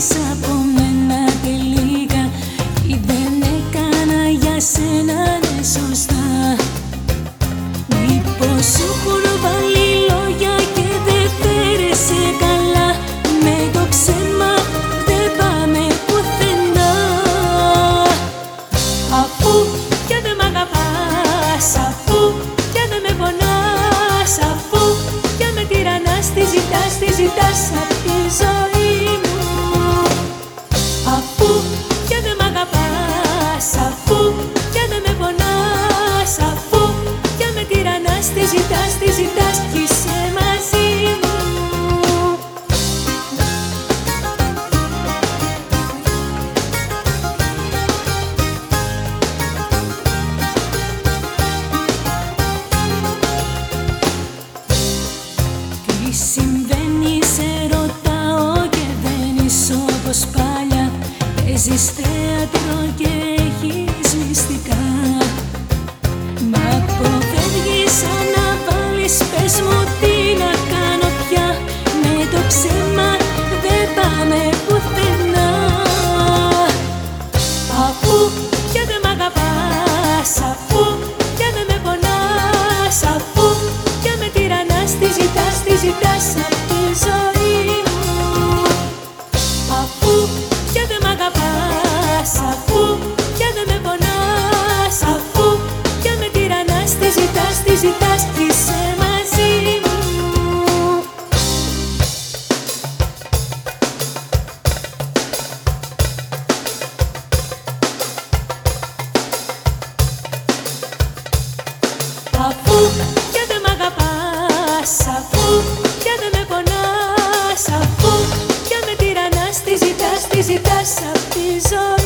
Ζήτης από μένα και λίγα Ή δεν έκανα για σένα ναι σωστά. Μήπως σου έχουν βάλει λόγια και δεν φέρεσαι καλά; Με το ψέμα δεν πάμε πουθενά. Αφού και δεν μ' αγαπάς Αφού και δεν με πονάς Αφού και με τυραννάς Τι ζητάς, τι ζητάς Παίζεις θέατρο και έχεις μυστικά Αφού και δεν μ' αγαπάς, αφού και δεν με πονάς, αφού και με τυραννάς, τι ζητάς, τι ζητάς τη ζωή.